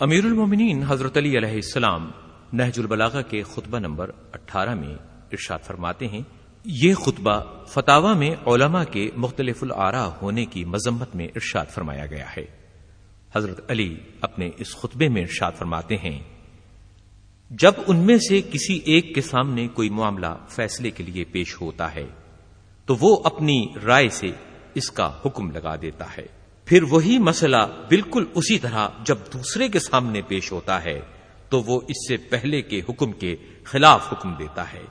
امیر المومنین حضرت علی علیہ السلام نہج البلاغہ کے خطبہ نمبر اٹھارہ میں ارشاد فرماتے ہیں، یہ خطبہ فتوا میں علماء کے مختلف العرا ہونے کی مذمت میں ارشاد فرمایا گیا ہے۔ حضرت علی اپنے اس خطبے میں ارشاد فرماتے ہیں، جب ان میں سے کسی ایک کے سامنے کوئی معاملہ فیصلے کے لیے پیش ہوتا ہے، تو وہ اپنی رائے سے اس کا حکم لگا دیتا ہے۔ پھر وہی مسئلہ بالکل اسی طرح جب دوسرے کے سامنے پیش ہوتا ہے، تو وہ اس سے پہلے کے حکم کے خلاف حکم دیتا ہے۔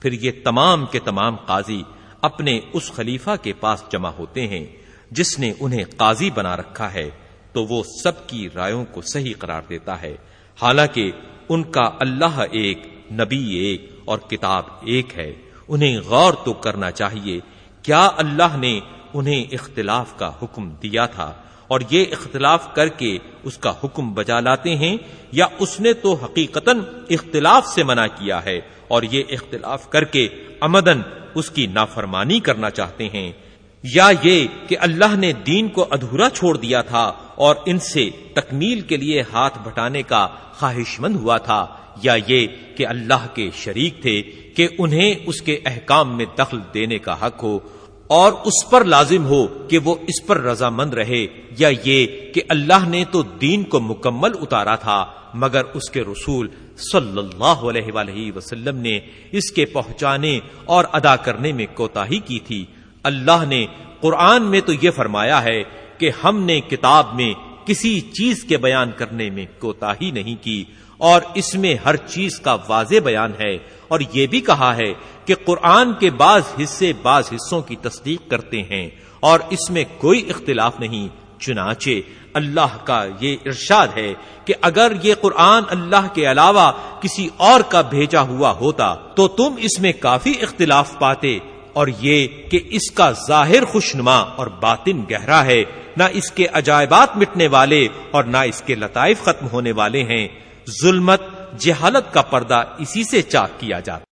پھر یہ تمام کے تمام قاضی اپنے اس خلیفہ کے پاس جمع ہوتے ہیں، جس نے انہیں قاضی بنا رکھا ہے، تو وہ سب کی رائےوں کو صحیح قرار دیتا ہے۔ حالانکہ ان کا اللہ ایک، نبی ایک اور کتاب ایک ہے۔ انہیں غور تو کرنا چاہیے، کیا اللہ نے انہیں اختلاف کا حکم دیا تھا اور یہ اختلاف کر کے اس کا حکم بجا لاتے ہیں یا اس نے تو حقیقت اختلاف سے منع کیا ہے اور یہ اختلاف کر کے امدن اس کی نافرمانی کرنا چاہتے ہیں یا یہ کہ اللہ نے دین کو ادھورا چھوڑ دیا تھا اور ان سے تکمیل کے لیے ہاتھ بٹانے کا خواہش مند ہوا تھا یا یہ کہ اللہ کے شریک تھے کہ انہیں اس کے احکام میں دخل دینے کا حق ہو اور اس پر لازم ہو کہ وہ اس پر رضامند رہے یا یہ کہ اللہ نے تو دین کو مکمل اتارا تھا، مگر اس کے رسول صلی اللہ علیہ وآلہ وسلم نے اس کے پہنچانے اور ادا کرنے میں کوتا کی تھی۔ اللہ نے قرآن میں تو یہ فرمایا ہے کہ ہم نے کتاب میں کسی چیز کے بیان کرنے میں کوتا ہی نہیں کی، اور اس میں ہر چیز کا واضح بیان ہے، اور یہ بھی کہا ہے کہ قرآن کے بعض حصے بعض حصوں کی تصدیق کرتے ہیں اور اس میں کوئی اختلاف نہیں۔ چنانچہ اللہ کا یہ ارشاد ہے کہ اگر یہ قرآن اللہ کے علاوہ کسی اور کا بھیجا ہوا ہوتا تو تم اس میں کافی اختلاف پاتے اور یہ کہ اس کا ظاہر خوشنما اور باطن گہرا ہے، نہ اس کے عجائبات مٹنے والے اور نہ اس کے لطائف ختم ہونے والے ہیں۔ ظلمت، جہالت کا پردہ اسی سے چاک کیا جاتا۔